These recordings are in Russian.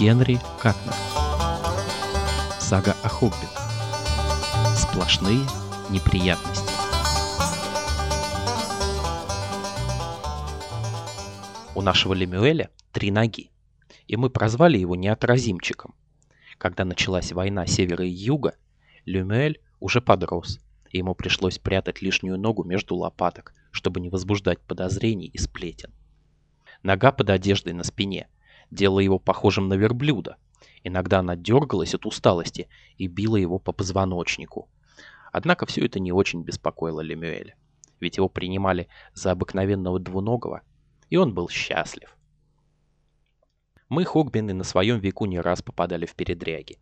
Генри Катнер. Сага о Хоббит. Сплошные неприятности. У нашего Лемюэля три ноги, и мы прозвали его неотразимчиком. Когда началась война севера и юга, Лемюэль уже подрос, и ему пришлось прятать лишнюю ногу между лопаток, чтобы не возбуждать подозрений и сплетен. Нога под одеждой на спине делала его похожим на верблюда. Иногда она дергалась от усталости и била его по позвоночнику. Однако все это не очень беспокоило Лемюэля, ведь его принимали за обыкновенного двуногого, и он был счастлив. Мы, Хогбины, на своем веку не раз попадали в передряги.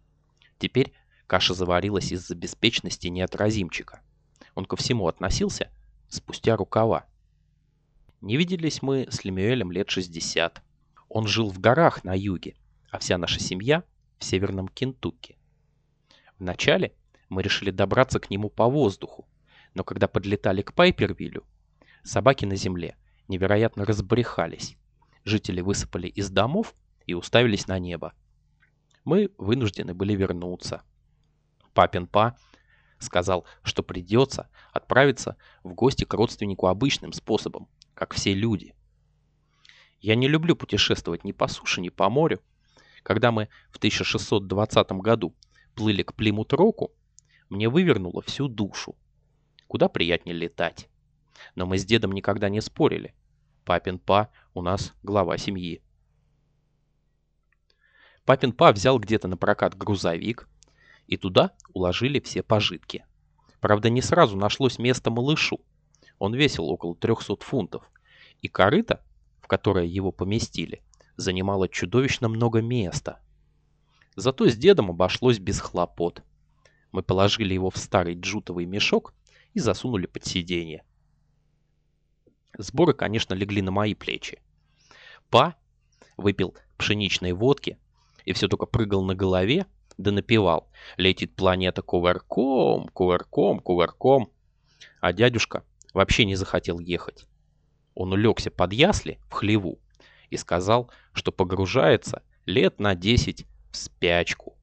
Теперь каша заварилась из-за беспечности неотразимчика. Он ко всему относился спустя рукава. Не виделись мы с Лемюэлем лет 60. Он жил в горах на юге, а вся наша семья в северном Кентукки. Вначале мы решили добраться к нему по воздуху, но когда подлетали к Пайпервиллю, собаки на земле невероятно разбрехались. Жители высыпали из домов и уставились на небо. Мы вынуждены были вернуться. Папин Па сказал, что придется отправиться в гости к родственнику обычным способом, как все люди. Я не люблю путешествовать ни по суше, ни по морю. Когда мы в 1620 году плыли к Плимут-Року, мне вывернуло всю душу. Куда приятнее летать. Но мы с дедом никогда не спорили. Папин Па у нас глава семьи. Папин Па взял где-то на прокат грузовик, и туда уложили все пожитки. Правда, не сразу нашлось место малышу. Он весил около 300 фунтов, и корыто, в которое его поместили, занимало чудовищно много места. Зато с дедом обошлось без хлопот. Мы положили его в старый джутовый мешок и засунули под сиденье. Сборы, конечно, легли на мои плечи. Па выпил пшеничной водки и все только прыгал на голове, да напевал. Летит планета кувырком, кувырком, кувырком. А дядюшка вообще не захотел ехать. Он улегся под ясли в хлеву и сказал, что погружается лет на десять в спячку.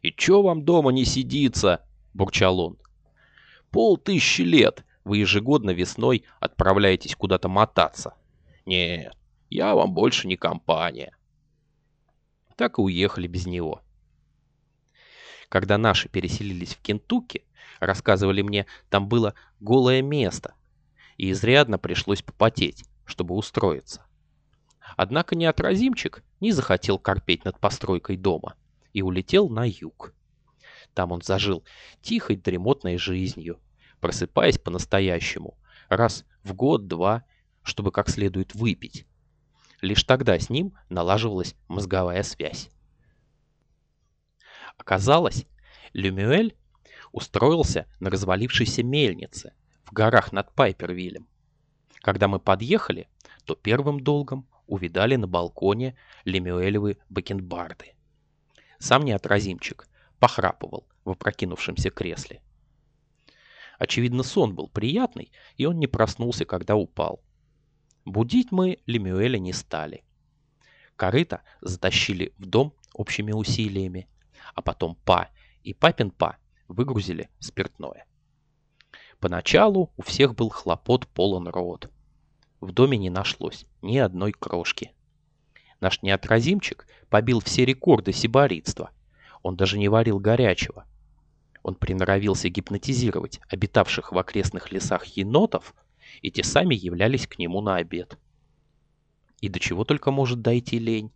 «И чё вам дома не сидится?» – бурчал он. «Пол тысячи лет вы ежегодно весной отправляетесь куда-то мотаться. Нет, я вам больше не компания». Так и уехали без него. Когда наши переселились в Кентукки, рассказывали мне, там было голое место, и изрядно пришлось попотеть, чтобы устроиться. Однако неотразимчик не захотел корпеть над постройкой дома и улетел на юг. Там он зажил тихой дремотной жизнью, просыпаясь по-настоящему, раз в год-два, чтобы как следует выпить. Лишь тогда с ним налаживалась мозговая связь. Оказалось, Люмюэль устроился на развалившейся мельнице горах над Пайпервиллем. Когда мы подъехали, то первым долгом увидали на балконе Лемюэлевы бакенбарды. Сам неотразимчик похрапывал в опрокинувшемся кресле. Очевидно, сон был приятный, и он не проснулся, когда упал. Будить мы Лемюэля не стали. Корыто затащили в дом общими усилиями, а потом Па и Папин Па выгрузили спиртное. Поначалу у всех был хлопот полон рот. В доме не нашлось ни одной крошки. Наш неотразимчик побил все рекорды сибаритства. Он даже не варил горячего. Он приноровился гипнотизировать обитавших в окрестных лесах енотов, и те сами являлись к нему на обед. И до чего только может дойти лень.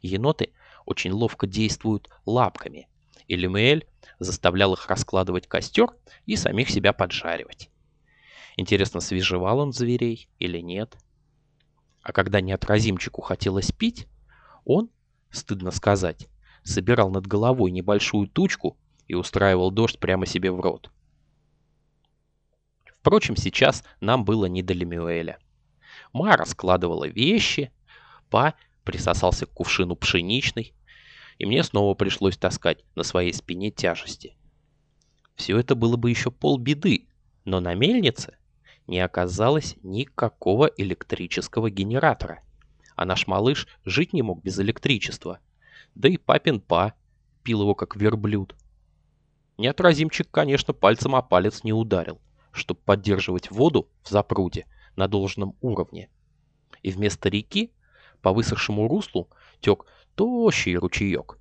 Еноты очень ловко действуют лапками, и Люмуэль заставлял их раскладывать костер и самих себя поджаривать. Интересно, свежевал он зверей или нет? А когда неотразимчику хотелось пить, он, стыдно сказать, собирал над головой небольшую тучку и устраивал дождь прямо себе в рот. Впрочем, сейчас нам было не до Лемюэля. Ма раскладывала вещи, Па присосался к кувшину пшеничной, и мне снова пришлось таскать на своей спине тяжести. Все это было бы еще полбеды, но на мельнице не оказалось никакого электрического генератора, а наш малыш жить не мог без электричества. Да и папин па пил его как верблюд. Неотразимчик, конечно, пальцем о палец не ударил, чтобы поддерживать воду в запруде на должном уровне. И вместо реки по высохшему руслу тек тощий ручеек.